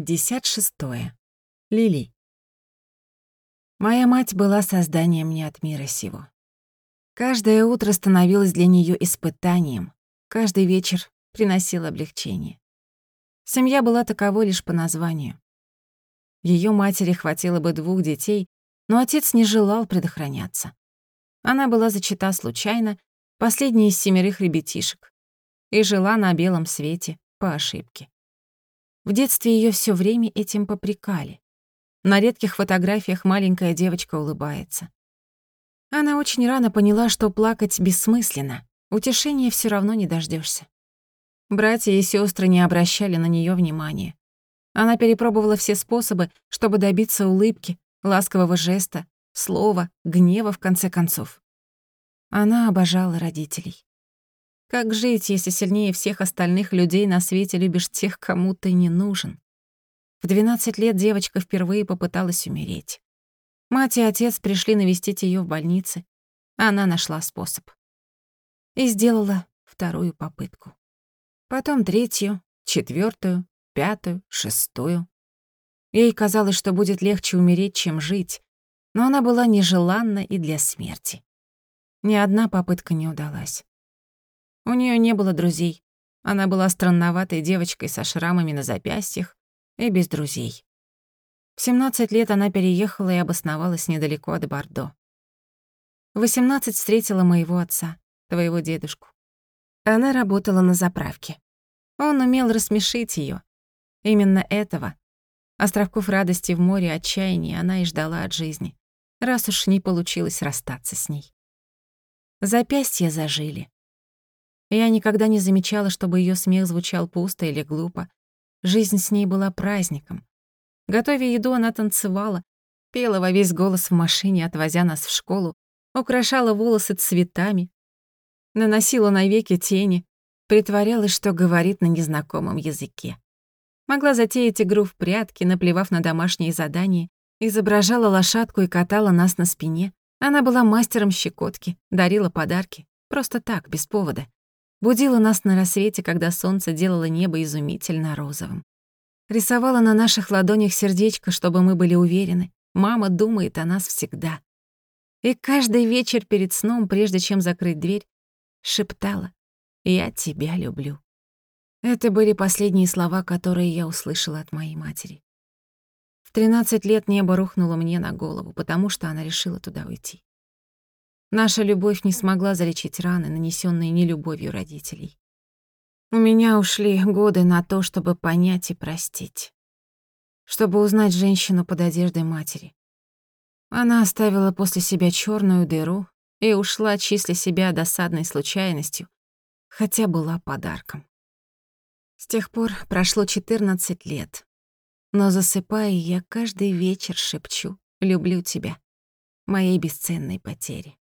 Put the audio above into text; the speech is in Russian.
56. Лили. Моя мать была созданием не от мира сего. Каждое утро становилось для нее испытанием, каждый вечер приносил облегчение. Семья была таковой лишь по названию. Ее матери хватило бы двух детей, но отец не желал предохраняться. Она была зачата случайно, последняя из семерых ребятишек, и жила на белом свете по ошибке. В детстве ее все время этим попрекали. На редких фотографиях маленькая девочка улыбается. Она очень рано поняла, что плакать бессмысленно, утешения все равно не дождешься. Братья и сестры не обращали на нее внимания. Она перепробовала все способы, чтобы добиться улыбки, ласкового жеста, слова, гнева в конце концов. Она обожала родителей. Как жить, если сильнее всех остальных людей на свете любишь тех, кому ты не нужен? В 12 лет девочка впервые попыталась умереть. Мать и отец пришли навестить ее в больнице. Она нашла способ. И сделала вторую попытку. Потом третью, четвертую, пятую, шестую. Ей казалось, что будет легче умереть, чем жить, но она была нежеланна и для смерти. Ни одна попытка не удалась. У нее не было друзей. Она была странноватой девочкой со шрамами на запястьях и без друзей. В 17 лет она переехала и обосновалась недалеко от Бордо. В 18 встретила моего отца, твоего дедушку. Она работала на заправке. Он умел рассмешить ее. Именно этого, островков радости в море отчаяния, она и ждала от жизни, раз уж не получилось расстаться с ней. Запястья зажили. Я никогда не замечала, чтобы ее смех звучал пусто или глупо. Жизнь с ней была праздником. Готовя еду, она танцевала, пела во весь голос в машине, отвозя нас в школу, украшала волосы цветами, наносила на веки тени, притворялась, что говорит на незнакомом языке. Могла затеять игру в прятки, наплевав на домашние задания, изображала лошадку и катала нас на спине. Она была мастером щекотки, дарила подарки, просто так, без повода будила нас на рассвете, когда солнце делало небо изумительно розовым. Рисовала на наших ладонях сердечко, чтобы мы были уверены, мама думает о нас всегда. И каждый вечер перед сном, прежде чем закрыть дверь, шептала «Я тебя люблю». Это были последние слова, которые я услышала от моей матери. В 13 лет небо рухнуло мне на голову, потому что она решила туда уйти. Наша любовь не смогла залечить раны, нанесенные нелюбовью родителей. У меня ушли годы на то, чтобы понять и простить. Чтобы узнать женщину под одеждой матери. Она оставила после себя черную дыру и ушла, числя себя досадной случайностью, хотя была подарком. С тех пор прошло 14 лет. Но засыпая, я каждый вечер шепчу «люблю тебя», моей бесценной потери.